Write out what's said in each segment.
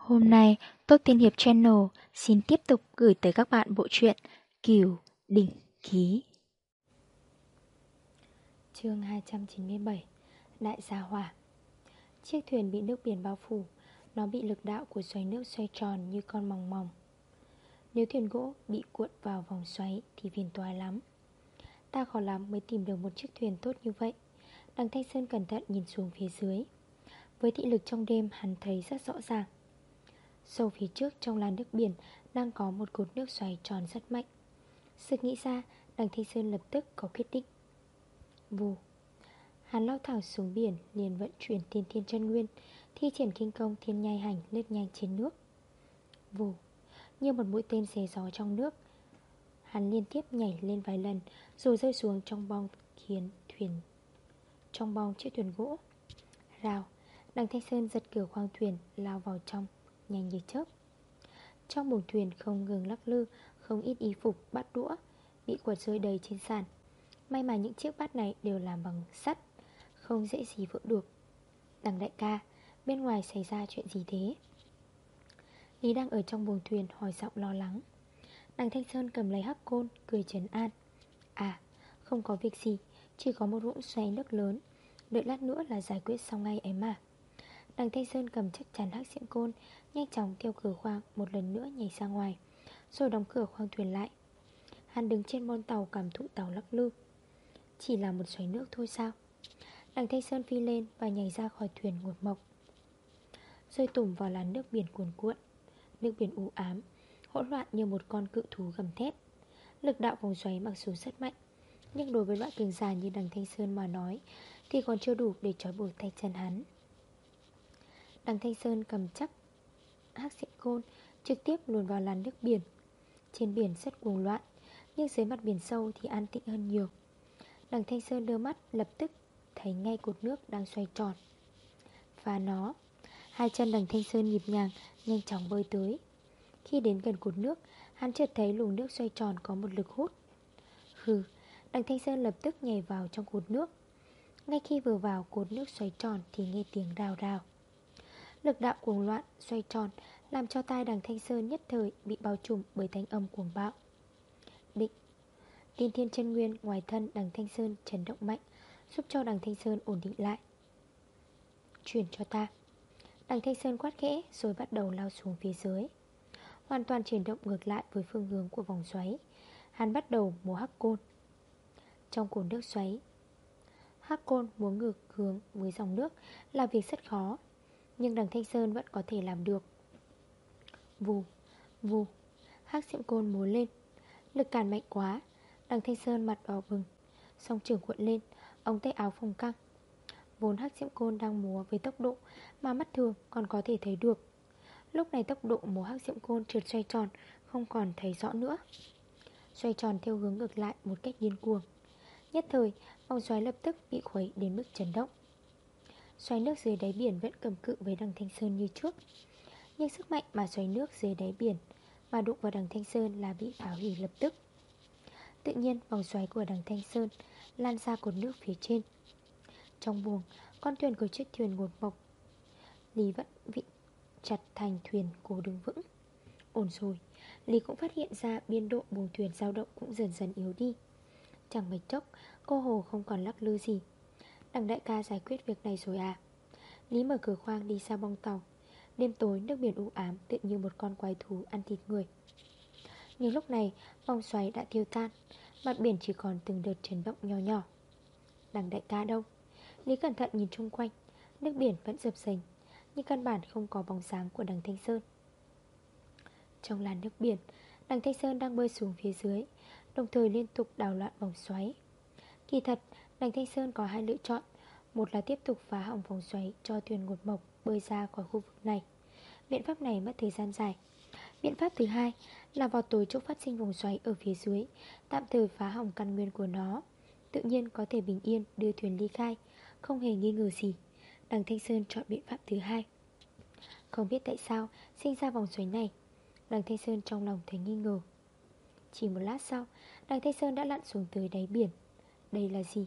Hôm nay, Tốt Tiên Hiệp Channel xin tiếp tục gửi tới các bạn bộ truyện Kiều Đỉnh Ký. chương 297 Đại gia hỏa Chiếc thuyền bị nước biển bao phủ, nó bị lực đạo của xoáy nước xoay tròn như con mòng mòng. Nếu thuyền gỗ bị cuộn vào vòng xoáy thì phiền toái lắm. Ta khó lắm mới tìm được một chiếc thuyền tốt như vậy. Đằng Thanh Sơn cẩn thận nhìn xuống phía dưới. Với thị lực trong đêm hắn thấy rất rõ ràng Sâu phía trước trong làn nước biển Đang có một cột nước xoáy tròn rất mạnh. Sự nghĩ ra, Đằng Thanh Sơn lập tức có quyết định. Vù. Hắn lao thẳng xuống biển, liền vận chuyển tiên thiên chân nguyên, Thi triển kinh công thiên nhai hành lướt nhanh trên nước. Vù. Như một mũi tên xé gió trong nước, Hắn liên tiếp nhảy lên vài lần, Rồi rơi xuống trong bong khiến thuyền, Trong bong chiếc thuyền gỗ. Rào. Đằng Thanh Sơn giật cửa khoang thuyền, lao vào trong nhanh như chớp. Trong buồng thuyền không ngừng lắc lư Không ít y phục, bát đũa Bị quật rơi đầy trên sàn. May mà những chiếc bát này đều làm bằng sắt Không dễ gì vỡ được. Đằng đại ca Bên ngoài xảy ra chuyện gì thế? Lý đang ở trong buồng thuyền hỏi giọng lo lắng. Đằng Thanh Sơn cầm lấy hắc côn Cười trấn an. À không có việc gì Chỉ có một vũng xoáy nước lớn. Đợi lát nữa là giải quyết xong ngay ấy mà. Đằng Thanh Sơn cầm chắc chắn hắc xiệm côn Nhanh chóng theo cửa khoang, một lần nữa nhảy ra ngoài, Rồi đóng cửa khoang thuyền lại. Hắn đứng trên bon tàu cảm thụ tàu lắc lư. Chỉ là một xoáy nước thôi sao? Đằng Thanh Sơn phi lên và nhảy ra khỏi thuyền ngột mộc. Rơi tủm vào làn nước biển cuồn cuộn, Nước biển u ám, Hỗn loạn như một con cự thú gầm thét. Lực đạo vòng xoáy mặc dù rất mạnh, Nhưng đối với loại cường già như đằng Thanh Sơn mà nói Thì còn chưa đủ để trói buộc tay chân hắn. Đằng Thanh Sơn cầm chắc hắc xịn côn Trực tiếp luồn vào làn nước biển. Trên biển rất cuồng loạn, Nhưng dưới mặt biển sâu thì an tĩnh hơn nhiều. Đằng Thanh Sơn đưa mắt lập tức Thấy ngay cột nước đang xoay tròn. Và nó, Hai chân đằng Thanh Sơn nhịp nhàng, Nhanh chóng bơi tới. Khi đến gần cột nước, Hắn chợt thấy luồng nước xoay tròn có một lực hút. Hừ, Đằng Thanh Sơn lập tức nhảy vào trong cột nước. Ngay khi vừa vào, cột nước xoay tròn Thì nghe tiếng rào rào. Lực đạo cuồng loạn, xoay tròn Làm cho tai đằng Thanh Sơn nhất thời Bị bao trùm bởi thanh âm cuồng bạo. Định. Tiên thiên chân nguyên ngoài thân đằng Thanh Sơn chấn động mạnh Giúp cho đằng Thanh Sơn ổn định lại. Chuyển cho ta. Đằng Thanh Sơn quát khẽ Rồi bắt đầu lao xuống phía dưới. Hoàn toàn chuyển động ngược lại với phương hướng của vòng xoáy. Hắn bắt đầu múa hắc côn. Trong cồn nước xoáy Hắc côn múa ngược hướng với dòng nước Là việc rất khó nhưng đằng Thanh Sơn vẫn có thể làm được. Vù, vù Hác diệm côn múa lên. Lực cản mạnh quá Đằng Thanh Sơn mặt đỏ bừng. Song trưởng cuộn lên Ông tay áo phồng căng. Vốn hắc diệm côn đang múa với tốc độ Mà mắt thường còn có thể thấy được. Lúc này tốc độ múa hắc diệm côn trượt xoay tròn Không còn thấy rõ nữa. Xoay tròn theo hướng ngược lại một cách điên cuồng. Nhất thời Vòng xoáy lập tức bị khuấy đến mức chấn động. Xoáy nước dưới đáy biển vẫn cầm cự với đằng Thanh Sơn như trước. Nhưng sức mạnh mà xoáy nước dưới đáy biển Mà đụng vào đằng Thanh Sơn là bị phá hủy lập tức. Tự nhiên, vòng xoáy của đằng Thanh Sơn Lan ra cột nước phía trên. Trong buồng, Con thuyền của chiếc thuyền ngột mộc Lý vẫn vịnh chặt thành thuyền cố đứng vững. Ổn rồi, Lý cũng phát hiện ra biên độ buồng thuyền dao động cũng dần dần yếu đi. Chẳng mấy chốc, Cô Hồ không còn lắc lư gì. Đằng đại ca giải quyết việc này rồi à? Lý mở cửa khoang đi xa bong tàu. Đêm tối, nước biển u ám Tự như một con quái thú ăn thịt người. Nhưng lúc này vòng xoáy đã tiêu tan. Mặt biển chỉ còn từng đợt chấn động nhỏ nhỏ. Đằng đại ca đâu? Lý cẩn thận nhìn chung quanh. Nước biển vẫn dập dềnh, Nhưng căn bản không có bóng dáng của đằng Thanh Sơn. Trong làn nước biển, Đằng Thanh Sơn đang bơi xuống phía dưới, Đồng thời liên tục đào loạn vòng xoáy. Kỳ thật Đằng Thanh Sơn có hai lựa chọn. Một là tiếp tục phá hỏng vòng xoáy cho thuyền ngột mộc bơi ra khỏi khu vực này. Biện pháp này mất thời gian dài. Biện pháp thứ hai là vào tối chỗ phát sinh vòng xoáy ở phía dưới, Tạm thời phá hỏng căn nguyên của nó, Tự nhiên có thể bình yên đưa thuyền ly khai, Không hề nghi ngờ gì. Đằng Thanh Sơn chọn biện pháp thứ hai. Không biết tại sao sinh ra vòng xoáy này, Đằng Thanh Sơn trong lòng thấy nghi ngờ. Chỉ một lát sau, Đằng Thanh Sơn đã lặn xuống tới đáy biển. Đây là gì?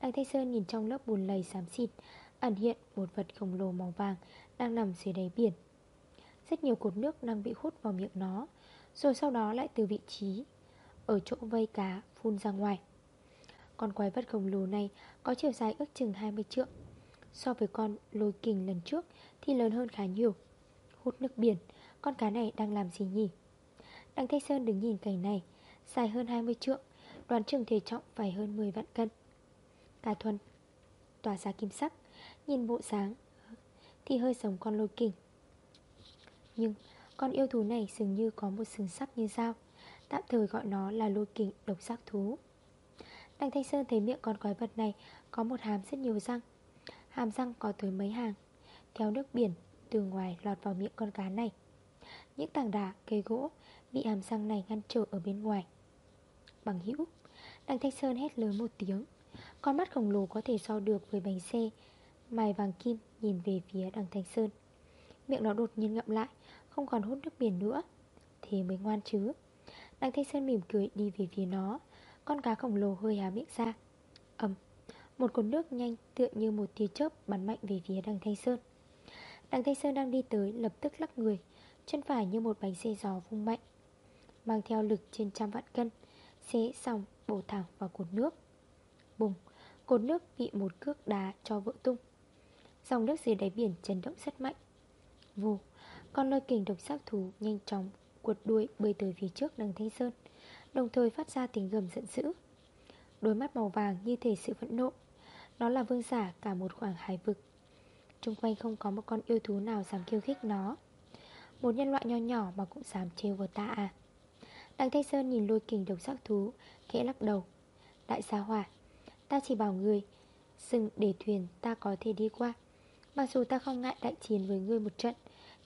Đằng Thanh Sơn nhìn trong lớp bùn lầy xám xịt, Ẩn hiện một vật khổng lồ màu vàng Đang nằm dưới đáy biển. Rất nhiều cột nước đang bị hút vào miệng nó, Rồi sau đó lại từ vị trí, Ở chỗ vây cá phun ra ngoài. Con quái vật khổng lồ này Có chiều dài ước chừng 20 trượng, So với con lôi kình lần trước Thì lớn hơn khá nhiều. Hút nước biển, Con cá này đang làm gì nhỉ? Đằng Thanh Sơn đứng nhìn cảnh này, Dài hơn 20 trượng, Đoán chừng thể trọng phải hơn 10 vạn cân. Cả thuần. Tỏa ra kim sắc Nhìn bộ sáng Thì hơi giống con lôi kình. Nhưng con yêu thú này dường như có một sừng sắc như dao Tạm thời gọi nó là lôi kình độc giác thú. Đành Thanh Sơn thấy miệng con quái vật này Có một hàm rất nhiều răng Hàm răng có tới mấy hàng Theo nước biển từ ngoài lọt vào miệng con cá này. Những tảng đá, cây gỗ Bị hàm răng này ngăn trở ở bên ngoài. Bằng hữu Đằng Thanh Sơn hét lớn một tiếng. Con mắt khổng lồ có thể so được với bánh xe. Mài vàng kim nhìn về phía đằng Thanh Sơn. Miệng nó đột nhiên ngậm lại, Không còn hút nước biển nữa. Thế mới ngoan chứ. Đằng Thanh Sơn mỉm cười đi về phía nó. Con cá khổng lồ hơi há miệng ra. Ẩm Một cột nước nhanh tựa như một tia chớp bắn mạnh về phía đằng Thanh Sơn. Đằng Thanh Sơn đang đi tới lập tức lắc người, Chân phải như một bánh xe gió vung mạnh, Mang theo lực trên trăm vạn cân Xế xong bổ thẳng vào cột nước. Bùng. Cột nước bị một cước đá cho vỡ tung. Dòng nước dưới đáy biển chấn động rất mạnh. Vù, Con lôi kình độc giác thú nhanh chóng Cuột đuôi bơi tới phía trước đằng Thanh Sơn, Đồng thời phát ra tiếng gầm giận dữ. Đôi mắt màu vàng như thể sự phẫn nộ. Nó là vương giả cả một khoảng hải vực. Trung quanh không có một con yêu thú nào dám khiêu khích nó. Một nhân loại nho nhỏ mà cũng dám trêu vào ta à. Đằng Thanh Sơn nhìn lôi kình độc giác thú, Khẽ lắc đầu. Đại gia hỏa Ta chỉ bảo người Dừng để thuyền ta có thể đi qua. Mặc dù ta không ngại đại chiến với ngươi một trận,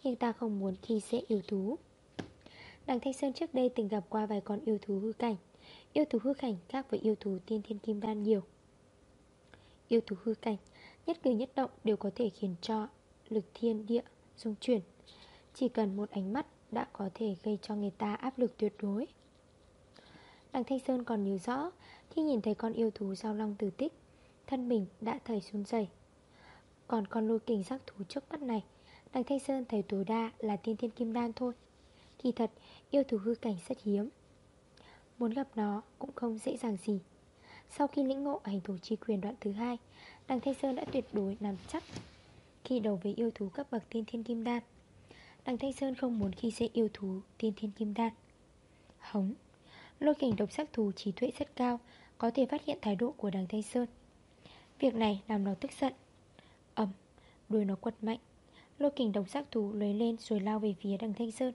Nhưng ta không muốn khi dễ yêu thú. Đằng Thanh Sơn trước đây từng gặp qua vài con yêu thú hư cảnh. Yêu thú hư cảnh khác với yêu thú tiên thiên kim đan nhiều. Yêu thú hư cảnh, Nhất cử nhất động đều có thể khiến cho lực thiên địa dung chuyển. Chỉ cần một ánh mắt đã có thể gây cho người ta áp lực tuyệt đối. Đằng Thanh Sơn còn nhớ rõ, Khi nhìn thấy con yêu thú giao long tử tích, Thân mình đã thầy xuống dày Còn con lôi kình giác thú trước mắt này Đằng Thanh Sơn thấy tối đa là tiên thiên kim đan thôi. Kỳ thật, yêu thú hư cảnh rất hiếm. Muốn gặp nó cũng không dễ dàng gì. Sau khi lĩnh ngộ hành thủ chi quyền đoạn thứ hai Đằng Thanh Sơn đã tuyệt đối nằm chắc Khi đầu với yêu thú cấp bậc tiên thiên kim đan. Đằng Thanh Sơn không muốn khi dễ yêu thú tiên thiên kim đan. Hống. Lôi kình độc sắc thù trí tuệ rất cao, Có thể phát hiện thái độ của đằng Thanh Sơn. Việc này làm nó tức giận. Ẩm Đuôi nó quật mạnh. Lôi kình độc sắc thù lấy lên rồi lao về phía đằng Thanh Sơn.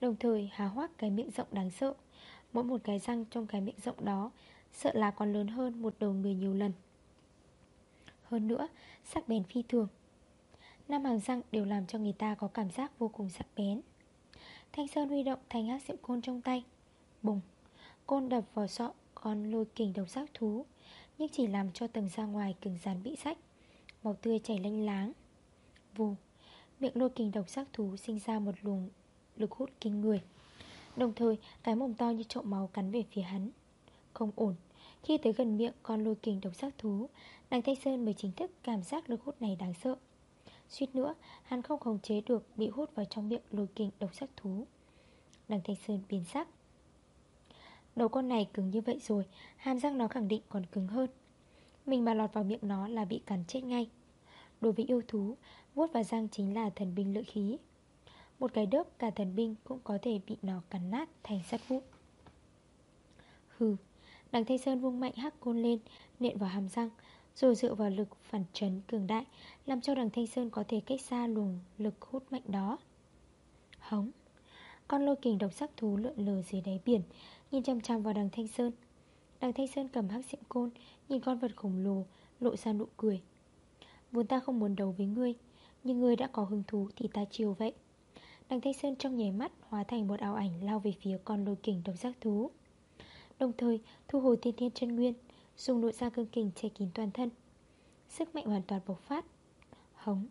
Đồng thời há hoác cái miệng rộng đáng sợ. Mỗi một cái răng trong cái miệng rộng đó, Sợ là còn lớn hơn một đầu người nhiều lần. Hơn nữa, Sắc bén phi thường. Năm hàng răng đều làm cho người ta có cảm giác vô cùng sắc bén. Thanh Sơn huy động thành hát diệm côn trong tay. Bùng. Côn đập vào sọ con lôi kình độc sắc thú, Nhưng chỉ làm cho tầng ra ngoài cứng rắn bị sách Màu tươi chảy lanh láng. Vù, Miệng lôi kình độc sắc thú sinh ra một luồng lực hút kinh người. Đồng thời, cái mồm to như trộm máu cắn về phía hắn. Không ổn, Khi tới gần miệng con lôi kình độc sắc thú Đằng Thanh Sơn mới chính thức cảm giác lực hút này đáng sợ. Suýt nữa, hắn không khống chế được Bị hút vào trong miệng lôi kình độc sắc thú. Đằng Thanh Sơn biến sắc. Đầu con này cứng như vậy rồi, Hàm răng nó khẳng định còn cứng hơn. Mình mà lọt vào miệng nó là bị cắn chết ngay. Đối với yêu thú, Vuốt và răng chính là thần binh lợi khí. Một cái đớp cả thần binh Cũng có thể bị nó cắn nát thành sắt vụn. Hừ Đằng Thanh Sơn vung mạnh hắc côn lên, Nện vào hàm răng, Rồi dựa vào lực phản trấn cường đại, Làm cho đằng Thanh Sơn có thể cách xa luồng lực hút mạnh đó. Hống, Con lôi kình độc sắc thú lượn lờ dưới đáy biển Nhìn chăm chăm vào đằng Thanh Sơn. Đằng Thanh Sơn cầm hắc diệm côn, Nhìn con vật khổng lồ, Lộ ra nụ cười. Vốn ta không muốn đấu với ngươi, Nhưng ngươi đã có hứng thú thì ta chiều vậy. Đằng Thanh Sơn trong nhảy mắt Hóa thành một ảo ảnh lao về phía con lôi kình độc giác thú. Đồng thời, thu hồi tiên thiên chân nguyên, Dùng nội ra cương kình che kín toàn thân. Sức mạnh hoàn toàn bộc phát. Hống.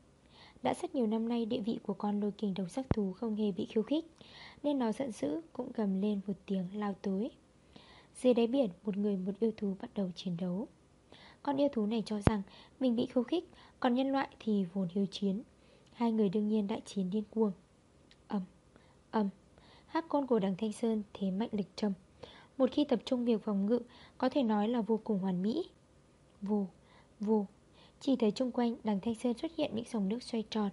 Đã rất nhiều năm nay địa vị của con lôi kình độc sắc thú không hề bị khiêu khích Nên nó giận dữ cũng gầm lên một tiếng lao tối Dưới đáy biển một người một yêu thú bắt đầu chiến đấu. Con yêu thú này cho rằng mình bị khiêu khích Còn nhân loại thì vốn hiếu chiến. Hai người đương nhiên đại chiến điên cuồng. Âm, âm Hát côn của đằng Thanh Sơn thế mạnh lực trầm. Một khi tập trung việc phòng ngự Có thể nói là vô cùng hoàn mỹ. Vù, vù chỉ thấy chung quanh đằng Thanh Sơn xuất hiện những dòng nước xoay tròn.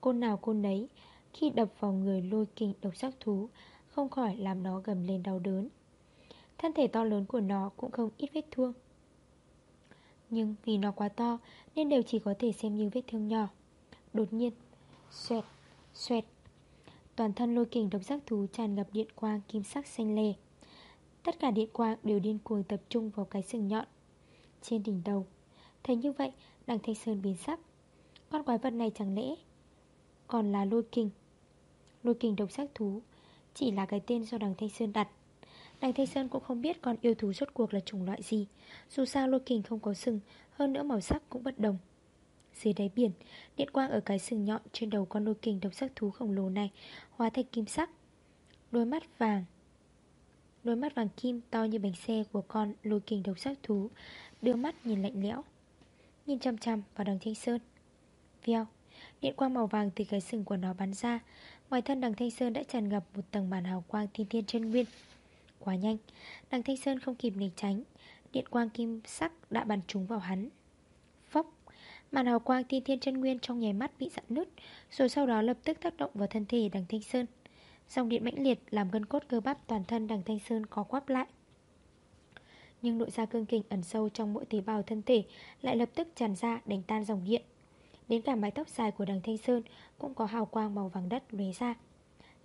Côn nào côn đấy Khi đập vào người lôi kinh độc sắc thú Không khỏi làm nó gầm lên đau đớn. Thân thể to lớn của nó cũng không ít vết thương. Nhưng vì nó quá to Nên đều chỉ có thể xem như vết thương nhỏ. Đột nhiên Xoẹt, xoẹt. Toàn thân lôi kình độc giác thú tràn ngập điện quang kim sắc xanh lè. Tất cả điện quang đều điên cuồng tập trung vào cái sừng nhọn Trên đỉnh đầu. Thấy như vậy đằng Thanh Sơn biến sắc. Con quái vật này chẳng lẽ Còn là lôi kình? Lôi kình độc giác thú, Chỉ là cái tên do đằng Thanh Sơn đặt. Đằng Thanh Sơn cũng không biết con yêu thú rốt cuộc là chủng loại gì. Dù sao lôi kình không có sừng, Hơn nữa màu sắc cũng bất đồng. Dưới đáy biển, Điện quang ở cái sừng nhọn trên đầu con lôi kình độc sắc thú khổng lồ này Hóa thành kim sắc. Đôi mắt vàng, Đôi mắt vàng kim to như bánh xe của con lôi kình độc sắc thú, Đưa mắt nhìn lạnh lẽo. Nhìn chăm chăm vào đằng Thanh Sơn. Vèo Điện quang màu vàng từ cái sừng của nó bắn ra. Ngoài thân đằng Thanh Sơn đã tràn ngập một tầng màn hào quang thiên thiên chân nguyên. Quá nhanh, Đằng Thanh Sơn không kịp nịch tránh. Điện quang kim sắc đã bắn trúng vào hắn. Phốc, Màn hào quang tiên thiên chân nguyên trong nháy mắt bị dặn nứt, Rồi sau đó lập tức tác động vào thân thể đằng Thanh Sơn. Dòng điện mãnh liệt làm gân cốt cơ bắp toàn thân đằng Thanh Sơn có quắp lại. Nhưng nội da cương kình ẩn sâu trong mỗi tế bào thân thể Lại lập tức tràn ra đánh tan dòng điện. Đến cả mái tóc dài của đằng Thanh Sơn Cũng có hào quang màu vàng đất lóe ra.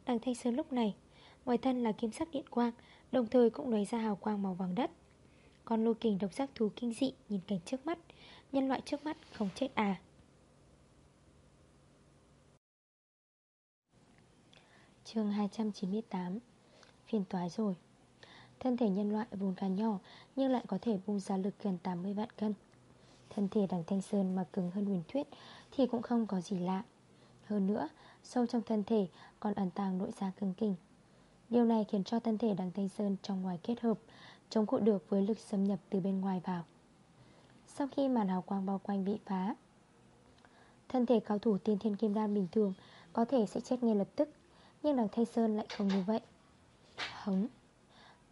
Đằng Thanh Sơn lúc này, Ngoài thân là kim sắc điện quang, Đồng thời cũng lóe ra hào quang màu vàng đất. Con lô kình độc giác thú kinh dị nhìn cảnh trước mắt, Nhân loại trước mắt không chết à. Chương 298 Phiền toái rồi. Thân thể nhân loại vốn khá nhỏ, Nhưng lại có thể bung ra lực gần 80 vạn cân. Thân thể đằng Thanh Sơn mà cứng hơn huyền thuyết Thì cũng không có gì lạ. Hơn nữa, Sâu trong thân thể còn ẩn tàng nội da cứng kinh Điều này khiến cho thân thể đằng Thanh Sơn trong ngoài kết hợp, Chống cự được với lực xâm nhập từ bên ngoài vào. Sau khi màn hào quang bao quanh bị phá, Thân thể cao thủ tiên thiên kim đan bình thường Có thể sẽ chết ngay lập tức, Nhưng đằng Thanh Sơn lại không như vậy. Hống.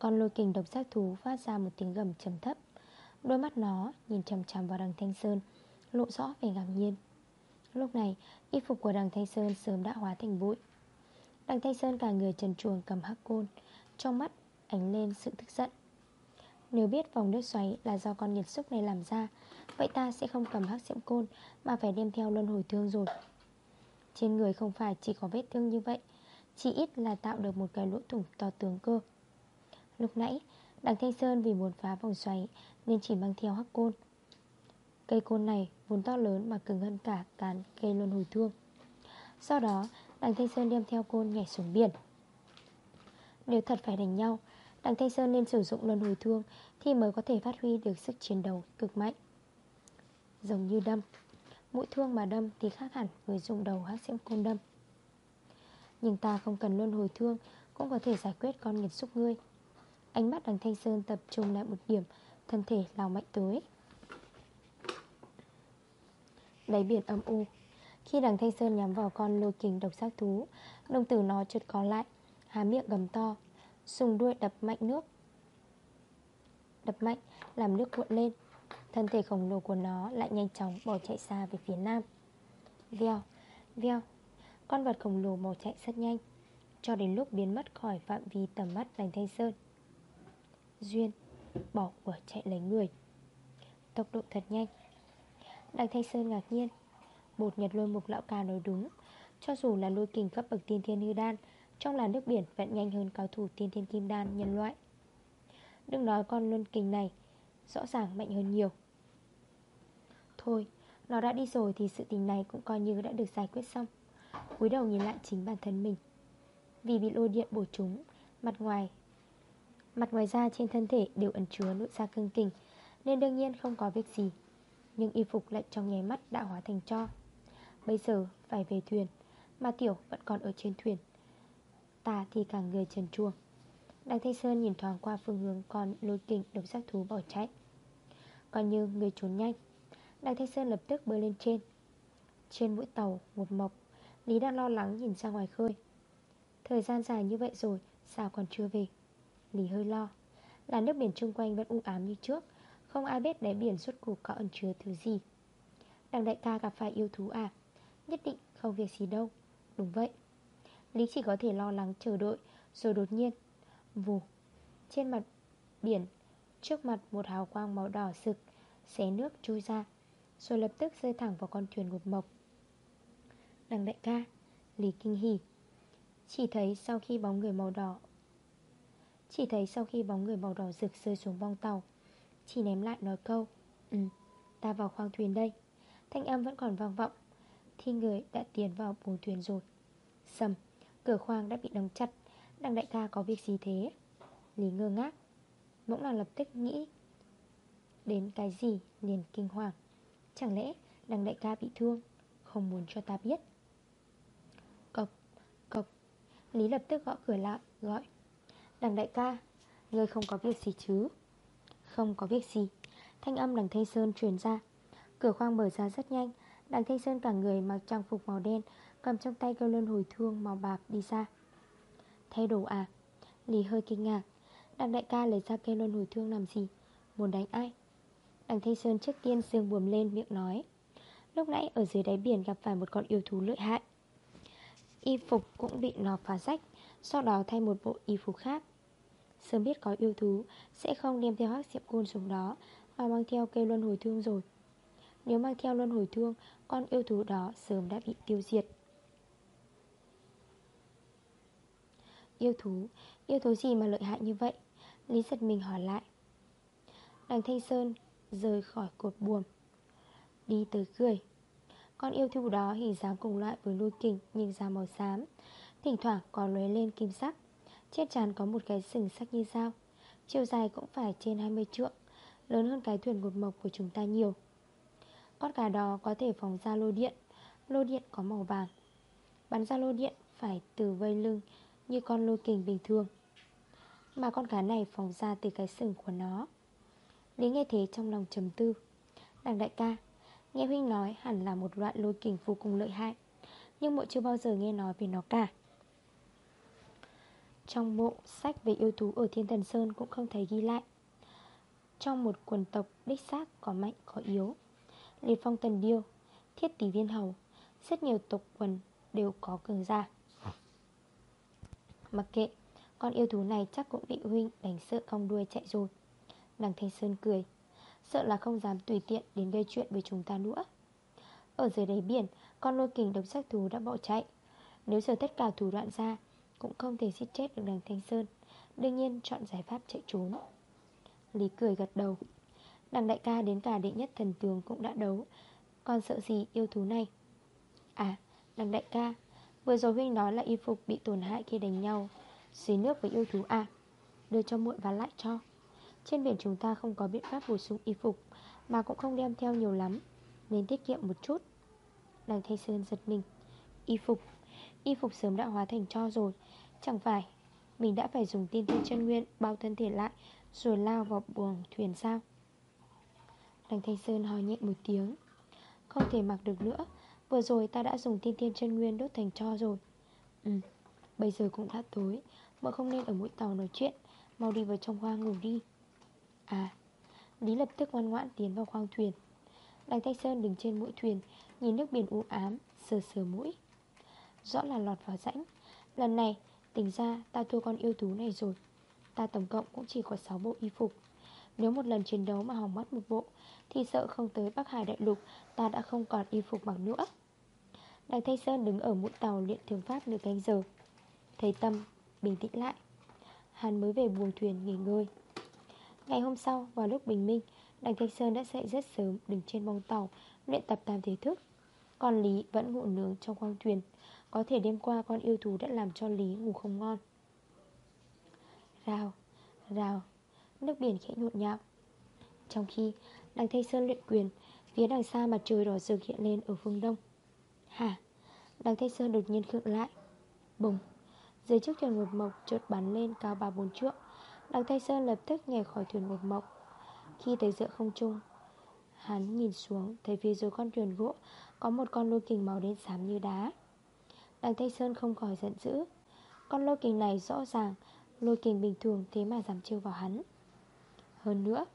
Con lôi kình độc giác thú phát ra một tiếng gầm trầm thấp. Đôi mắt nó nhìn chầm chầm vào đằng Thanh Sơn, Lộ rõ vẻ ngạc nhiên. Lúc này, y phục của đằng Thanh Sơn sớm đã hóa thành bụi. Đằng Thanh Sơn cả người trần chuồng cầm hắc côn, Trong mắt ánh lên sự tức giận. Nếu biết vòng nước xoáy là do con nhiệt xúc này làm ra, Vậy ta sẽ không cầm hắc diễm côn Mà phải đem theo luân hồi thương rồi. Trên người không phải chỉ có vết thương như vậy, Chỉ ít là tạo được một cái lỗ thủng to tướng cơ. Lúc nãy, Đằng Thanh Sơn vì muốn phá vòng xoáy Nên chỉ mang theo hắc côn. Cây côn này vốn to lớn mà cứng hơn cả cán cây luân hồi thương. Sau đó, Đằng Thanh Sơn đem theo côn nhảy xuống biển. Nếu thật phải đánh nhau, Đằng Thanh Sơn nên sử dụng luân hồi thương Thì mới có thể phát huy được sức chiến đấu cực mạnh. Giống như đâm, Mũi thương mà đâm thì khác hẳn với dùng đầu hắc diễm côn đâm. Nhưng ta không cần luân hồi thương Cũng có thể giải quyết con nghiệt xúc ngươi. Ánh mắt đằng Thanh Sơn tập trung lại một điểm Thân thể lao mạnh tới. Đáy biển âm u. Khi đằng Thanh Sơn nhắm vào con lôi kình độc giác thú Đồng tử nó chợt có lại Há miệng gầm to Dùng đuôi đập mạnh nước. Đập mạnh làm nước cuộn lên. Thân thể khổng lồ của nó lại nhanh chóng bỏ chạy xa về phía nam. Vèo, vèo Con vật khổng lồ bỏ chạy rất nhanh Cho đến lúc biến mất khỏi phạm vi tầm mắt đành thanh sơn. Duyên Bỏ của chạy lấy người. Tốc độ thật nhanh. Đằng Thanh Sơn ngạc nhiên. Bột nhật lôi mục lão ca nói đúng. Cho dù là lôi kình cấp bậc tiên thiên hư đan, trong làn nước biển vẫn nhanh hơn cao thủ tiên thiên kim đan nhân loại. Đừng nói con luân kình này, Rõ ràng mạnh hơn nhiều. Thôi, Nó đã đi rồi thì sự tình này cũng coi như đã được giải quyết xong. Cúi đầu nhìn lại chính bản thân mình. Vì bị lôi điện bổ trúng Mặt ngoài Mặt ngoài da trên thân thể đều ẩn chứa nội da cương kình, Nên đương nhiên không có việc gì. Nhưng y phục lại trong nháy mắt đã hóa thành cho. Bây giờ phải về thuyền, Mà Tiểu vẫn còn ở trên thuyền. Ta thì cả người trần chuồng Đằng Thanh Sơn nhìn thoáng qua phương hướng Con lôi kình độc giác thú bỏ chạy. Còn như người trốn nhanh Đằng Thanh Sơn lập tức bơi lên trên. Trên mũi tàu một mộc, Lý đang lo lắng nhìn ra ngoài khơi. Thời gian dài như vậy rồi, Sao còn chưa về? Lý hơi lo. Là nước biển chung quanh vẫn u ám như trước. Không ai biết đáy biển suốt cuộc có ẩn chứa thứ gì. Đằng đại ca gặp phải yêu thú à? Nhất định không việc gì đâu. Đúng vậy. Lý chỉ có thể lo lắng, chờ đợi, Rồi đột nhiên, Vù, Trên mặt biển, Trước mặt một hào quang màu đỏ sực Xé nước trôi ra, Rồi lập tức rơi thẳng vào con thuyền ngột mộc. Đằng đại ca, Lý kinh hỉ, Chỉ thấy sau khi bóng người màu đỏ chỉ thấy sau khi bóng người màu đỏ rực rơi xuống bong tàu Chỉ ném lại nói câu Ừ, ta vào khoang thuyền đây. Thanh âm vẫn còn vang vọng. Thì người đã tiến vào buồng thuyền rồi. Sầm, cửa khoang đã bị đóng chặt. Đằng đại ca có việc gì thế? Lý ngơ ngác. Mỗng là lập tức nghĩ Đến cái gì liền kinh hoàng. Chẳng lẽ đằng đại ca bị thương Không muốn cho ta biết? Cộc, cộc. Lý lập tức gõ cửa lại, gọi Đằng đại ca, Ngươi không có việc gì chứ? Không có việc gì. Thanh âm đằng Thanh Sơn truyền ra. Cửa khoang mở ra rất nhanh. Đằng Thanh Sơn cả người mặc trang phục màu đen, Cầm trong tay cây luân hồi thương màu bạc đi ra. Thay đồ à? Lý hơi kinh ngạc. Đằng đại ca lấy ra cây luân hồi thương làm gì? Muốn đánh ai? Đằng Thanh Sơn trước tiên sương buồm lên miệng nói. Lúc nãy ở dưới đáy biển gặp phải một con yêu thú lợi hại. Y phục cũng bị nó phá rách, Sau đó thay một bộ y phục khác. Sớm biết có yêu thú, Sẽ không đem theo hắc diệm côn xuống đó, Mà mang theo cây luân hồi thương rồi. Nếu mang theo luân hồi thương, Con yêu thú đó sớm đã bị tiêu diệt. Yêu thú Yêu thú gì mà lợi hại như vậy? Lý giật mình hỏi lại. Đằng Thanh Sơn rời khỏi cột buồm, Đi tới cười. Con yêu thú đó hình dáng cùng loại với lôi kình, Nhưng da màu xám, Thỉnh thoảng còn lóe lên kim sắc. Trên trán có một cái sừng sắc như dao Chiều dài cũng phải trên 20 trượng, Lớn hơn cái thuyền ngột mộc của chúng ta nhiều. Con cá đó có thể phóng ra lô điện. Lô điện có màu vàng. Bắn ra lô điện phải từ vây lưng, Như con lôi kình bình thường. Mà con cá này phóng ra từ cái sừng của nó. Lý nghe thế trong lòng trầm tư. Đằng đại ca, Nghe huynh nói hẳn là một loại lôi kình vô cùng lợi hại, Nhưng mộ chưa bao giờ nghe nói về nó cả. Trong bộ sách về yêu thú ở Thiên Thần Sơn cũng không thấy ghi lại. Trong một quần tộc đích xác có mạnh, có yếu. Liệt phong tần điêu, Thiết tỷ viên hầu, Rất nhiều tộc quần đều có cường gia Mặc kệ, Con yêu thú này chắc cũng bị huynh đánh sợ cong đuôi chạy rồi. Đằng Thanh Sơn cười, Sợ là không dám tùy tiện đến gây chuyện với chúng ta nữa. Ở dưới đáy biển, Con lôi kình độc sắc thú đã bỏ chạy. Nếu giờ tất cả thủ đoạn ra cũng không thể giết chết được đằng Thanh Sơn. Đương nhiên, chọn giải pháp chạy trốn. Lý cười gật đầu. Đằng đại ca đến cả đệ nhất thần tướng cũng đã đấu. Còn sợ gì yêu thú này? À đằng đại ca, Vừa rồi huynh nói là y phục bị tổn hại khi đánh nhau. Xí nước với yêu thú à? Đưa cho muội và lại cho. Trên biển chúng ta không có biện pháp bổ sung y phục, Mà cũng không đem theo nhiều lắm. Nên tiết kiệm một chút. Đằng Thanh Sơn giật mình. Y phục Y phục sớm đã hóa thành cho rồi. Chẳng phải, Mình đã phải dùng tiên thiên chân nguyên Bao thân thể lại Rồi lao vào buồng thuyền sao? Đằng Thanh Sơn hò nhẹ một tiếng. Không thể mặc được nữa. Vừa rồi ta đã dùng tiên thiên chân nguyên đốt thành cho rồi. Ừ Bây giờ cũng đã tối. Mợ không nên ở mũi tàu nói chuyện. Mau đi vào trong khoang ngủ đi. À Lý lập tức ngoan ngoãn tiến vào khoang thuyền. Đằng Thanh Sơn đứng trên mũi thuyền, Nhìn nước biển u ám, Sờ sờ mũi. Rõ là lọt vào rãnh. Lần này tính ra, ta thua con yêu thú này rồi. Ta tổng cộng cũng chỉ có 6 bộ y phục. Nếu một lần chiến đấu mà hỏng mất một bộ, Thì sợ không tới Bắc Hải Đại Lục, Ta đã không còn y phục mặc nữa. Đằng Thanh Sơn đứng ở mũi tàu luyện thương pháp nửa canh giờ. Thấy tâm, bình tĩnh lại. Hắn mới về buồng thuyền nghỉ ngơi. Ngày hôm sau, vào lúc bình minh Đằng Thanh Sơn đã dậy rất sớm, Đứng trên bong tàu, luyện tập tam thể thức. Còn Lý vẫn ngủ nướng trong khoang thuyền. Có thể đêm qua con yêu thú đã làm cho Lý ngủ không ngon. Rào, rào Nước biển khẽ nhộn nhạo. Trong khi đằng thay Sơn luyện quyền Phía đằng xa mặt trời đỏ rực hiện lên ở phương đông. Hả? Đằng thay Sơn đột nhiên khựng lại. Bùng! Dưới chiếc thuyền một mộc chợt bắn lên cao ba bốn trượng. Đằng thay Sơn lập tức nhảy khỏi thuyền một mộc. Khi tới giữa không trung Hắn nhìn xuống Thấy phía dưới con thuyền gỗ Có một con lôi kình màu đen xám như đá. Đằng Thanh Sơn không khỏi giận dữ. Con lôi kình này rõ ràng, Lôi kình bình thường thế mà giảm trêu vào hắn. Hơn nữa,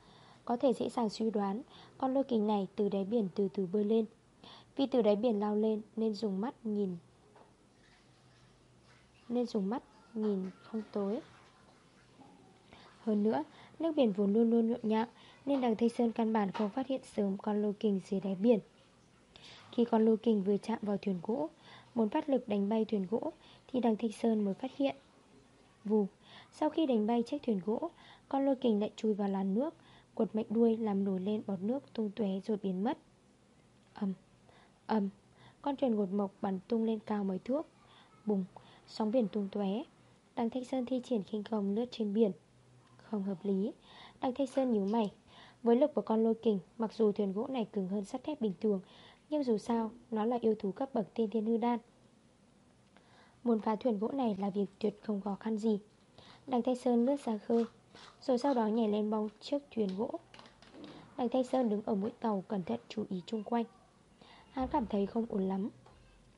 Có thể dễ dàng suy đoán, Con lôi kình này từ đáy biển từ từ bơi lên. Vì từ đáy biển lao lên Nên dùng mắt nhìn, Nên dùng mắt nhìn không tối. Hơn nữa, Nước biển vốn luôn luôn nhộn nhạo Nên đằng Tây Sơn căn bản không phát hiện sớm Con lôi kình dưới đáy biển. Khi con lôi kình vừa chạm vào thuyền cũ. Muốn phát lực đánh bay thuyền gỗ, Thì đằng Thanh Sơn mới phát hiện. Vù, Sau khi đánh bay chiếc thuyền gỗ, Con lôi kình lại chui vào làn nước Quật mạnh đuôi làm nổi lên bọt nước tung tóe rồi biến mất. Âm Âm Con thuyền ngột mộc bắn tung lên cao mấy thước. Bùng, Sóng biển tung tóe. Đằng Thanh Sơn thi triển khinh công lướt trên biển. Không hợp lý. Đằng Thanh Sơn nhíu mày. Với lực của con lôi kình, Mặc dù thuyền gỗ này cứng hơn sắt thép bình thường nhưng dù sao, Nó là yêu thú cấp bậc tiên thiên hư đan. Muốn phá thuyền gỗ này là việc tuyệt không khó khăn gì. Đằng Thanh Sơn lướt ra khơi, Rồi sau đó nhảy lên bong trước thuyền gỗ. Đằng Thanh Sơn đứng ở mũi tàu Cẩn thận chú ý chung quanh. Hắn cảm thấy không ổn lắm.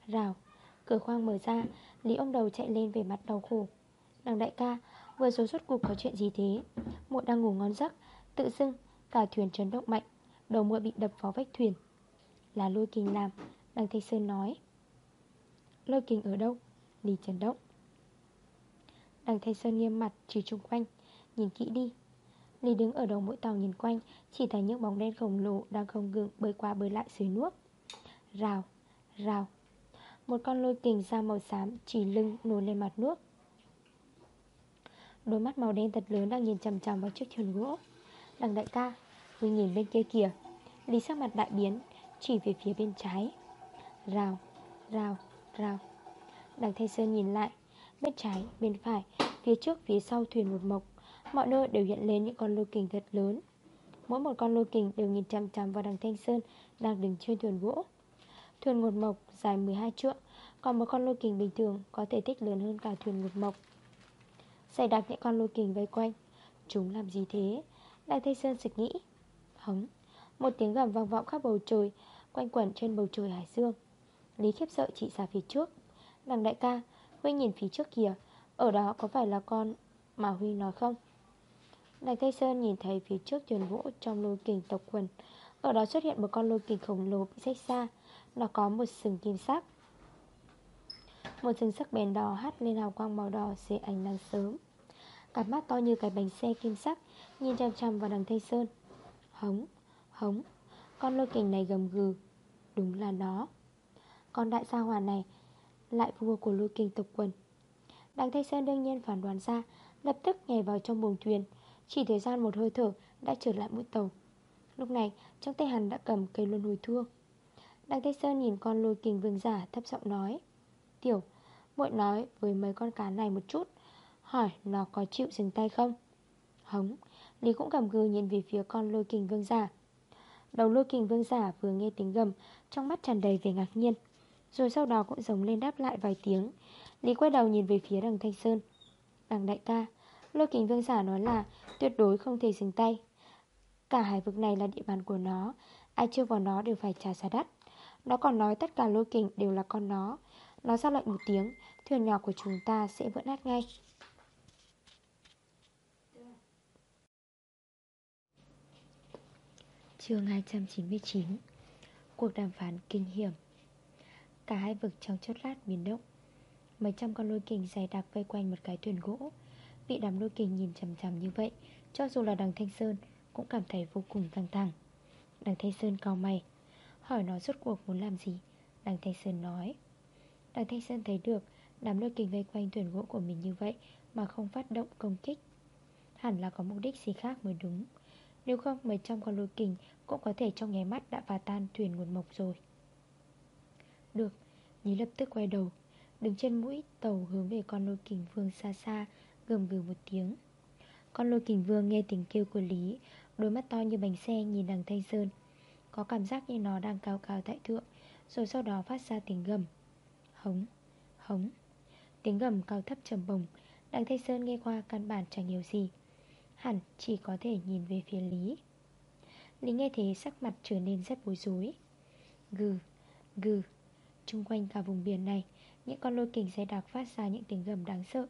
Rào, Cửa khoang mở ra, Lý ông đầu chạy lên về mặt đau khổ. Đằng đại ca, Vừa rồi suốt cuộc có chuyện gì thế? Muội đang ngủ ngon giấc, Tự dưng Cả thuyền chấn động mạnh, Đầu muội bị đập vào vách thuyền. Là lôi kình làm Đằng Thanh Sơn nói. Lôi kình ở đâu? Lý chấn động Đằng Thanh Sơn nghiêm mặt chỉ chung quanh Nhìn kỹ đi. Lý đứng ở đầu mỗi tàu nhìn quanh Chỉ thấy những bóng đen khổng lồ đang không ngừng bơi qua bơi lại dưới nước. Rào, rào. Một con lôi kình da màu xám chỉ lưng nổi lên mặt nước. Đôi mắt màu đen thật lớn đang nhìn chầm chầm vào chiếc thuyền gỗ. Đằng đại ca người nhìn bên kia kìa. Lý sắc mặt đại biến chỉ về phía bên trái. Rào, rào, rào. Đằng Thanh Sơn nhìn lại Bên trái, bên phải, phía trước, phía sau thuyền một mộc. Mọi nơi đều hiện lên những con lôi kình thật lớn. Mỗi một con lôi kình đều nhìn chăm chăm vào đằng Thanh Sơn Đang đứng trên thuyền gỗ. Thuyền một mộc dài 12 trượng Còn một con lôi kình bình thường Có thể tích lớn hơn cả thuyền một mộc. Xảy đặt những con lôi kình vây quanh. Chúng làm gì thế? Đằng Thanh Sơn sực nghĩ. Hống. Một tiếng gầm vang vọng khắp bầu trời Quanh quẩn trên bầu trời hải dương. Lý khiếp sợ chỉ ra phía trước. Đằng đại ca Huy nhìn phía trước kìa Ở đó có phải là con mà Huy nói không? Đằng Tây Sơn nhìn thấy phía trước truyền vũ trong lôi kình tộc quần. Ở đó xuất hiện một con lôi kình khổng lồ bị xách xa Nó có một sừng kim sắc. Một sừng sắc bén đỏ hắt lên hào quang màu đỏ dưới ánh nắng sớm. Cặp mắt to như cái bánh xe kim sắc Nhìn chăm chăm vào đằng Tây Sơn. Hống, hống. Con lôi kình này gầm gừ. Đúng là nó. Con đại gia hỏa này lại vua của lôi kình tộc quần. Đằng Thanh Sơn đương nhiên phản đoán ra Lập tức nhảy vào trong buồng thuyền. Chỉ thời gian một hơi thở đã trở lại mũi tàu. Lúc này trong tay hắn đã cầm cây luân hồi thương Đằng Thanh Sơn nhìn con lôi kình vương giả thấp giọng nói Tiểu, muội nói với mấy con cá này một chút Hỏi nó có chịu dừng tay không? Hống. Lý cũng cầm gừ nhìn về phía con lôi kình vương giả. Đầu lôi kình vương giả vừa nghe tiếng gầm, Trong mắt tràn đầy vẻ ngạc nhiên. Rồi sau đó cũng giống lên đáp lại vài tiếng. Lý quay đầu nhìn về phía đằng Thanh Sơn. Đằng đại ca, Lôi kình vương giả nói là tuyệt đối không thể dừng tay. Cả hải vực này là địa bàn của nó, Ai chưa vào nó đều phải trả giá đắt. Nó còn nói tất cả lôi kình đều là con nó. Nó ra lệnh một tiếng, Thuyền nhỏ của chúng ta sẽ vỡ nát ngay. Chương 299 Cuộc đàm phán kinh hiểm. Cả hai vực trong chốt lát biến động. Mấy trăm con lôi kình dày đặc vây quanh một cái thuyền gỗ. Bị đám lôi kình nhìn chầm chầm như vậy, Cho dù là đằng Thanh Sơn Cũng cảm thấy vô cùng căng thẳng. Đằng Thanh Sơn cao mày, Hỏi nó rốt cuộc muốn làm gì? Đằng Thanh Sơn nói, Đằng Thanh Sơn thấy được Đám lôi kình vây quanh thuyền gỗ của mình như vậy Mà không phát động công kích, Hẳn là có mục đích gì khác mới đúng. Nếu không, mấy trăm con lôi kình cũng có thể trong nháy mắt đã phá tan thuyền nguồn mộc rồi. Được Nhí lập tức quay đầu Đứng trên mũi tàu hướng về con lôi kình vương xa xa Gầm gừ một tiếng. Con lôi kình vương nghe tiếng kêu của Lý Đôi mắt to như bánh xe nhìn đằng Thanh Sơn Có cảm giác như nó đang cao cao tại thượng Rồi sau đó phát ra tiếng gầm. Hống, hống. Tiếng gầm cao thấp trầm bồng Đằng Thanh Sơn nghe qua căn bản chẳng hiểu gì. Hẳn chỉ có thể nhìn về phía Lý. Lý nghe thế sắc mặt trở nên rất bối rối. Gừ, gừ Trung quanh cả vùng biển này Những con lôi kình dây đặc phát ra những tiếng gầm đáng sợ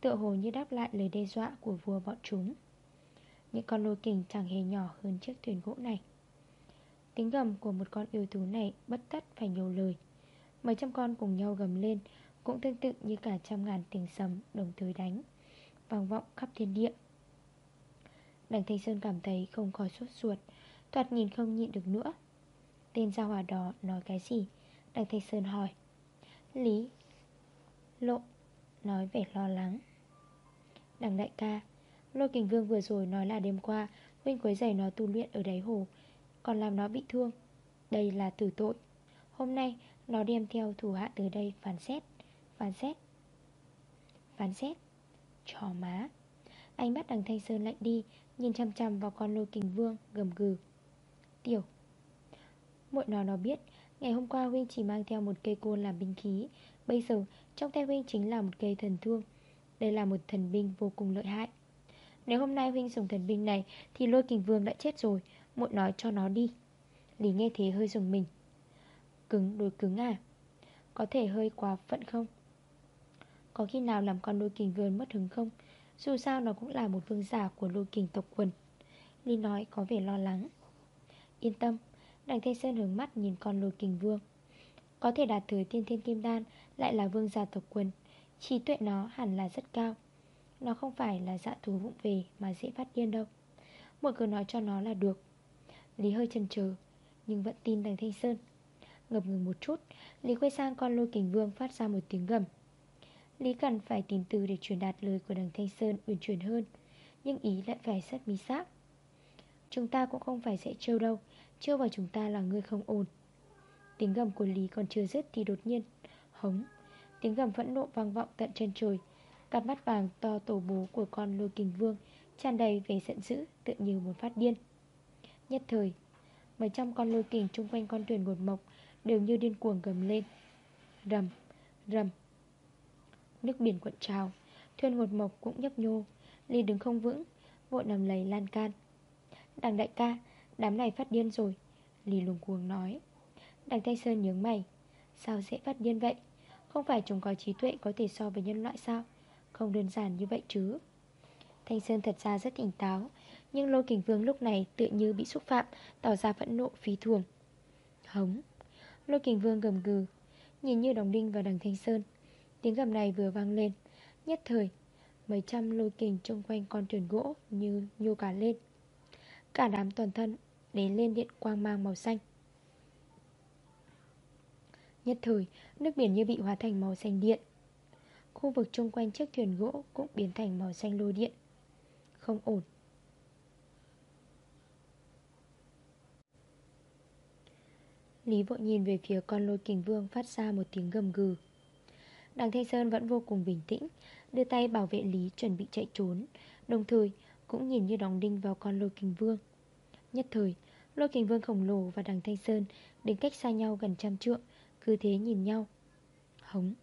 Tựa hồ như đáp lại lời đe dọa của vua bọn chúng. Những con lôi kình chẳng hề nhỏ hơn chiếc thuyền gỗ này. Tiếng gầm của một con yêu thú này bất tất phải nhiều lời. Mấy trăm con cùng nhau gầm lên Cũng tương tự như cả trăm ngàn tiếng sấm đồng thời đánh Vang vọng khắp thiên địa. Đằng Thanh Sơn cảm thấy không khỏi sốt ruột Thoạt nhìn không nhịn được nữa. Tên giao hòa đó nói cái gì? Đằng Thanh Sơn hỏi. Lý Lộ Nói vẻ lo lắng. Đằng đại ca, Lôi kình vương vừa rồi nói là đêm qua, Huynh quấy giày nó tu luyện ở đáy hồ, Còn làm nó bị thương. Đây là tử tội. Hôm nay, nó đem theo thủ hạ từ đây phán xét Phán xét Phán xét. Chó má. Anh bắt đằng Thanh Sơn lạnh đi, Nhìn chăm chăm vào con lôi kình vương, gầm gừ. Tiểu. Muội nó nó biết, Ngày hôm qua Huynh chỉ mang theo một cây côn làm binh khí. Bây giờ, trong tay Huynh chính là một cây thần thương. Đây là một thần binh vô cùng lợi hại. Nếu hôm nay Huynh dùng thần binh này, Thì lôi kình vương đã chết rồi. Muội nói cho nó đi. Lý nghe thế hơi dùng mình. Cứng, đối cứng à? Có thể hơi quá phận không? Có khi nào làm con lôi kình vương mất hứng không? Dù sao nó cũng là một vương giả của lôi kình tộc quần. Lý nói có vẻ lo lắng. Yên tâm. Đằng Thanh Sơn hướng mắt nhìn con lôi kình vương. Có thể đạt tới tiên thiên kim đan, Lại là vương gia tộc quân. Trí tuệ nó hẳn là rất cao. Nó không phải là dạ thú vụng về Mà dễ phát điên đâu. Một cứ nói cho nó là được. Lý hơi chần chờ Nhưng vẫn tin đằng Thanh Sơn. Ngập ngừng một chút, Lý quay sang con lôi kình vương phát ra một tiếng gầm. Lý cần phải tìm từ để truyền đạt lời của đằng Thanh Sơn uyển chuyển hơn, Nhưng ý lại phải rất mí xác. Chúng ta cũng không phải dễ trêu đâu. Trêu vào chúng ta là người không ổn. Tiếng gầm của Lý còn chưa dứt thì đột nhiên Hống. Tiếng gầm phẫn nộ vang vọng tận chân trời. Cặp mắt vàng to tổ bố của con lôi kình vương tràn đầy về giận dữ Tự như một phát điên. Nhất thời Mấy trăm con lôi kình chung quanh con thuyền ngột mộc Đều như điên cuồng gầm lên. Rầm, rầm. Nước biển cuộn trào Thuyền ngột mộc cũng nhấp nhô. Ly đứng không vững Vội nằm lấy lan can. Đằng đại ca Đám này phát điên rồi, lì lùng cuồng nói. Đằng Thanh Sơn nhướng mày. Sao dễ phát điên vậy? Không phải chúng có trí tuệ có thể so với nhân loại sao? Không đơn giản như vậy chứ. Thanh Sơn thật ra rất tỉnh táo, Nhưng lôi kình vương lúc này tự như bị xúc phạm, Tỏ ra phẫn nộ phí thường. Hống! Lôi kình vương gầm gừ, Nhìn như đồng đinh vào đằng Thanh Sơn. Tiếng gầm này vừa vang lên, Nhất thời, Mấy trăm lôi kình chung quanh con thuyền gỗ Như nhô cả lên. Cả đám toàn thân đến lên điện quang mang màu xanh. Nhất thời, Nước biển như bị hóa thành màu xanh điện. Khu vực chung quanh chiếc thuyền gỗ Cũng biến thành màu xanh lôi điện. Không ổn. Lý vội nhìn về phía con lôi kình vương Phát ra một tiếng gầm gừ. Đằng Thanh Sơn vẫn vô cùng bình tĩnh, Đưa tay bảo vệ Lý chuẩn bị chạy trốn, Đồng thời cũng nhìn như đóng đinh vào con lôi kình vương. Nhất thời. Lôi kình vương khổng lồ và đằng Thanh Sơn Đứng cách xa nhau gần trăm trượng, Cứ thế nhìn nhau. Hống.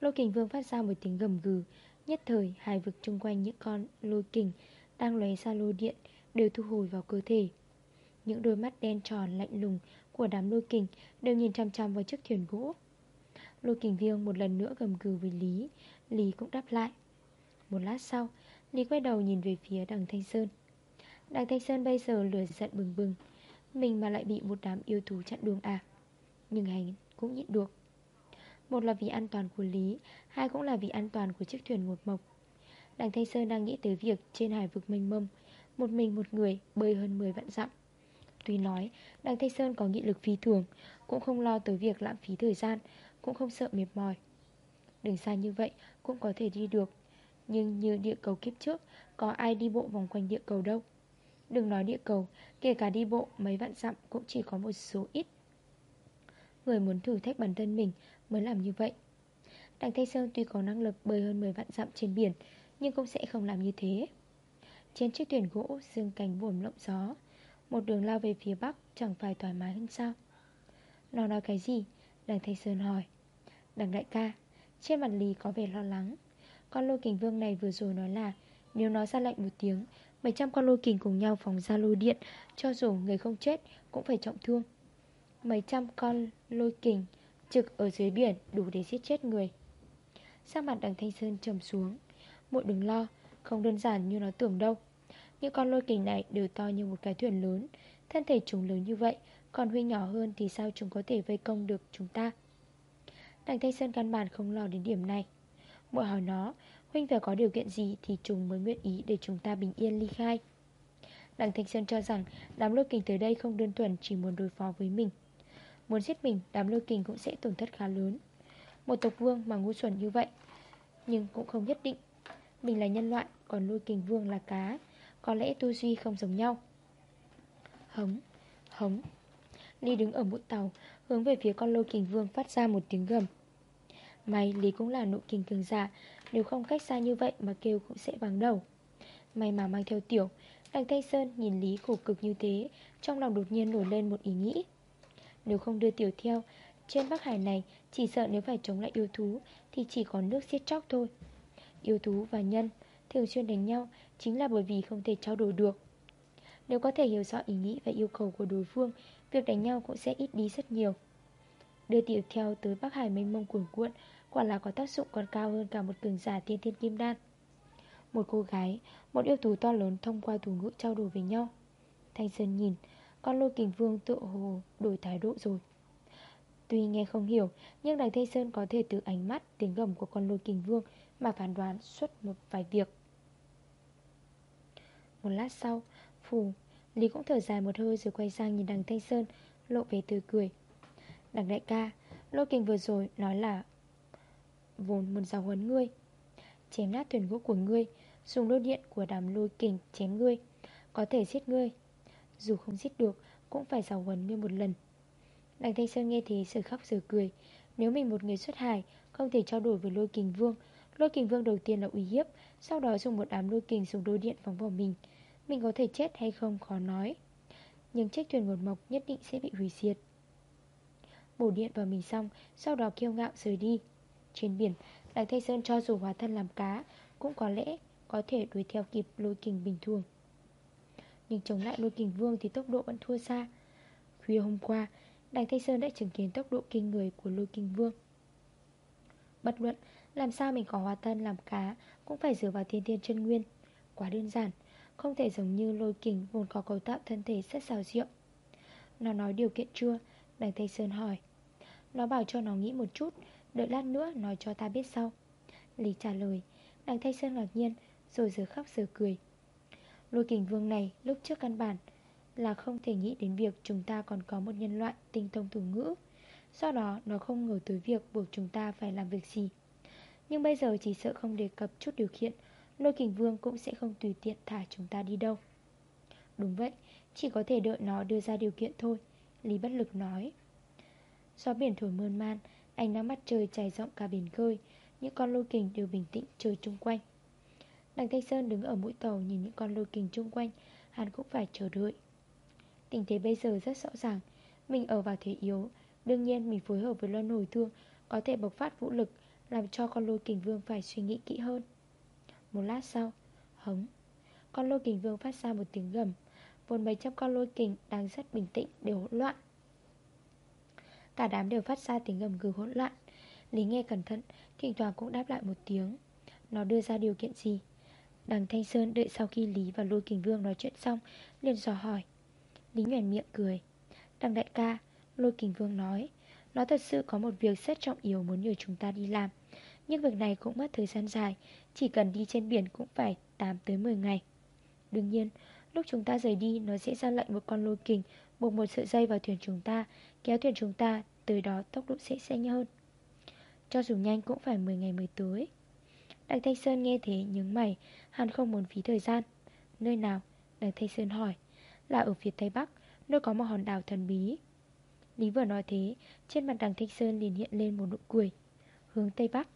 Lôi kình vương phát ra một tiếng gầm gừ. Nhất thời, hai vực chung quanh những con lôi kình Đang lóe ra lôi điện Đều thu hồi vào cơ thể. Những đôi mắt đen tròn lạnh lùng Của đám lôi kình Đều nhìn chăm chăm vào chiếc thuyền gỗ. Lôi kình vương một lần nữa gầm gừ với Lý. Lý cũng đáp lại. Một lát sau, Lý quay đầu nhìn về phía đằng Thanh Sơn. Đằng Thanh Sơn bây giờ lửa giận bừng bừng. Mình mà lại bị một đám yêu thú chặn đường à? Nhưng hắn cũng nhịn được. Một là vì an toàn của Lý, Hai cũng là vì an toàn của chiếc thuyền ngột mộc. Đằng Thanh Sơn đang nghĩ tới việc Trên hải vực mênh mông, Một mình một người bơi hơn 10 vạn dặm. Tuy nói đằng Thanh Sơn có nghị lực phi thường, Cũng không lo tới việc lãng phí thời gian, Cũng không sợ mệt mỏi. Đường xa như vậy cũng có thể đi được, Nhưng như địa cầu kiếp trước, Có ai đi bộ vòng quanh địa cầu đâu? Đừng nói địa cầu, Kể cả đi bộ mấy vạn dặm cũng chỉ có một số ít. Người muốn thử thách bản thân mình mới làm như vậy. Đặng Thanh Sơn tuy có năng lực bơi hơn 10 vạn dặm trên biển, Nhưng cũng sẽ không làm như thế. Trên chiếc thuyền gỗ dương cánh buồm lộng gió, Một đường lao về phía bắc chẳng phải thoải mái hơn sao? Nó nói cái gì? Đặng Thanh Sơn hỏi. Đặng đại ca, Trên mặt lì có vẻ lo lắng. Con lôi kình vương này vừa rồi nói là, Nếu nó ra lệnh một tiếng 700 con lôi kình cùng nhau phóng ra lôi điện, Cho dù người không chết cũng phải trọng thương. Mấy trăm con lôi kình trực ở dưới biển đủ để giết chết người. Sang mặt đằng Thanh Sơn trầm xuống Mội đừng lo, Không đơn giản như nó tưởng đâu. Những con lôi kình này đều to như một cái thuyền lớn, Thân thể chúng lớn như vậy, Còn Huy nhỏ hơn thì sao chúng có thể vây công được chúng ta? Đằng Thanh Sơn căn bản không lo đến điểm này. Mội hỏi nó Huynh phải có điều kiện gì thì chúng mới nguyện ý để chúng ta bình yên ly khai. Đặng Thanh Sơn cho rằng đám lôi kình tới đây không đơn thuần chỉ muốn đối phó với mình. Muốn giết mình, đám lôi kình cũng sẽ tổn thất khá lớn. Một tộc vương mà ngu xuẩn như vậy Nhưng cũng không nhất định. Mình là nhân loại, còn lôi kình vương là cá. Có lẽ tu duy không giống nhau. Hống, hống. Ly đứng ở mũi tàu Hướng về phía con lôi kình vương phát ra một tiếng gầm. May Lý cũng là nụ kình cường giả nếu không cách xa như vậy mà kêu cũng sẽ vắng đầu. May mà mang theo tiểu, Đằng Thanh Sơn nhìn Lý khổ cực như thế, Trong lòng đột nhiên nổi lên một ý nghĩ. Nếu không đưa tiểu theo, Trên Bắc Hải này Chỉ sợ nếu phải chống lại yêu thú Thì chỉ có nước xiết chóc thôi. Yêu thú và nhân Thường xuyên đánh nhau Chính là bởi vì không thể trao đổi được. Nếu có thể hiểu rõ ý nghĩ và yêu cầu của đối phương, Việc đánh nhau cũng sẽ ít đi rất nhiều. Đưa tiểu theo tới Bắc Hải mênh mông cuồn cuộn Quả là có tác dụng còn cao hơn cả một cường giả tiên thiên kim đan. Một cô gái, một yêu thú to lớn thông qua thủ ngữ trao đổi với nhau. Thanh Sơn nhìn, con lôi kình vương tự hồ đổi thái độ rồi. Tuy nghe không hiểu, nhưng đằng Thanh Sơn có thể từ ánh mắt, tiếng gầm của con lôi kình vương Mà phán đoán suốt một vài việc. Một lát sau, phù, Lý cũng thở dài một hơi rồi quay sang nhìn đằng Thanh Sơn Lộ về tươi cười. Đằng đại ca, lôi kình vừa rồi nói là vốn muốn giáo huấn ngươi. Chém nát thuyền gỗ của ngươi, Dùng lôi điện của đám lôi kình chém ngươi, Có thể giết ngươi. Dù không giết được, Cũng phải giáo huấn ngươi một lần. Đằng Thanh Sơn nghe thì sửa khóc sửa cười. Nếu mình một người xuất hải, Không thể trao đổi với lôi kình vương. Lôi kình vương đầu tiên là uy hiếp, Sau đó dùng một đám lôi kình dùng đôi điện phóng vào mình. Mình có thể chết hay không khó nói. Nhưng chiếc thuyền nguồn mộc nhất định sẽ bị hủy diệt. Bổ điện vào mình xong, Sau đó kiêu ngạo rời đi trên biển. Đằng Thanh Sơn cho dù hóa thân làm cá, Cũng có lẽ có thể đuổi theo kịp lôi kình bình thường. Nhưng chống lại lôi kình vương thì tốc độ vẫn thua xa. Khuya hôm qua Đằng Thanh Sơn đã chứng kiến tốc độ kinh người của lôi kình vương. Bất luận Làm sao mình có hóa thân làm cá, Cũng phải dựa vào thiên thiên chân nguyên. Quá đơn giản, Không thể giống như lôi kình vốn có cấu tạo thân thể rất xào rượu Nó nói điều kiện chưa? Đằng Thanh Sơn hỏi. Nó bảo cho nó nghĩ một chút Đợi lát nữa nói cho ta biết sau. Lý trả lời. Đằng Thanh Sơn ngạc nhiên, Rồi giờ khóc giờ cười. Lôi kình vương này lúc trước căn bản Là không thể nghĩ đến việc chúng ta còn có một nhân loại tinh thông thủ ngữ. Do đó, nó không ngờ tới việc buộc chúng ta phải làm việc gì. Nhưng bây giờ chỉ sợ không đề cập chút điều kiện, Lôi kình vương cũng sẽ không tùy tiện thả chúng ta đi đâu. Đúng vậy, Chỉ có thể đợi nó đưa ra điều kiện thôi, Lý bất lực nói. Gió biển thổi mơn man Ánh nắng mặt trời trải rộng cả biển khơi, Những con lôi kình đều bình tĩnh chơi chung quanh. Đằng Thanh Sơn đứng ở mũi tàu Nhìn những con lôi kình chung quanh, Hắn cũng phải chờ đợi. Tình thế bây giờ rất rõ ràng, Mình ở vào thế yếu, Đương nhiên mình phối hợp với luân hồi thương Có thể bộc phát vũ lực, Làm cho con lôi kình vương phải suy nghĩ kỹ hơn. Một lát sau, Hống, Con lôi kình vương phát ra một tiếng gầm, Vốn mấy trăm con lôi kình đang rất bình tĩnh đều hỗn loạn. Cả đám đều phát ra tiếng gầm gừ hỗn loạn. Lý nghe cẩn thận, Thỉnh thoảng cũng đáp lại một tiếng. Nó đưa ra điều kiện gì? Đằng Thanh Sơn đợi sau khi Lý và Lôi Kình Vương nói chuyện xong, liền dò hỏi. Lý nhoèn miệng cười. Đằng đại ca, Lôi Kình Vương nói, Nó thật sự có một việc rất trọng yếu muốn nhờ chúng ta đi làm. Nhưng việc này cũng mất thời gian dài, Chỉ cần đi trên biển cũng phải 8 tới 10 ngày. Đương nhiên, Lúc chúng ta rời đi, Nó sẽ ra lệnh một con lôi kình Buộc một sợi dây vào thuyền chúng ta, Kéo thuyền chúng ta, Từ đó tốc độ sẽ nhanh hơn. Cho dù nhanh cũng phải 10 ngày mới tới Đặng Thanh Sơn nghe thế nhướng mày, Hắn không muốn phí thời gian. Nơi nào? Đặng Thanh Sơn hỏi. Là ở phía Tây Bắc, Nơi có một hòn đảo thần bí. Lý vừa nói thế, Trên mặt đằng Thanh Sơn liền hiện lên một nụ cười. Hướng Tây Bắc.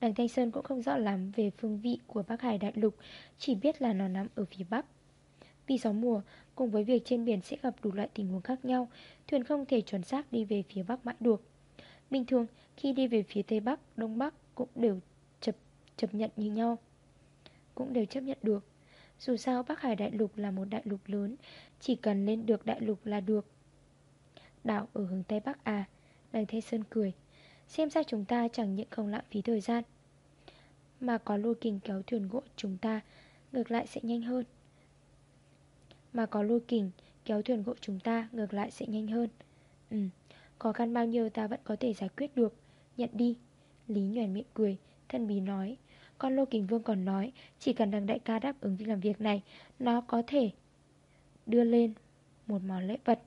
Đằng Thanh Sơn cũng không rõ lắm về phương vị của Bắc Hải Đại Lục, Chỉ biết là nó nằm ở phía Bắc. Vì gió mùa Cùng với việc trên biển sẽ gặp đủ loại tình huống khác nhau Thuyền không thể chuẩn xác đi về phía Bắc mãi được. Bình thường khi đi về phía Tây Bắc, Đông Bắc cũng đều chấp, chấp nhận như nhau. Cũng đều chấp nhận được. Dù sao Bắc Hải Đại Lục là một đại lục lớn Chỉ cần lên được đại lục là được. Đảo ở hướng Tây Bắc à Đằng Thế Sơn cười. Xem ra chúng ta chẳng những không lãng phí thời gian Mà có lôi kình kéo thuyền gỗ chúng ta Ngược lại sẽ nhanh hơn. Mà có lôi kình kéo thuyền gỗ chúng ta Ngược lại sẽ nhanh hơn. Ừ, khó khăn bao nhiêu ta vẫn có thể giải quyết được? Nhận đi. Lý nhoèn miệng cười Thân bí nói. Con lô kình vương còn nói Chỉ cần đằng đại ca đáp ứng đi làm việc này Nó có thể đưa lên một món lễ vật.